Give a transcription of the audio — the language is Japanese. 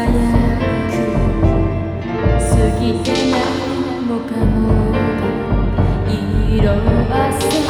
過ぎて何もかも色褪せ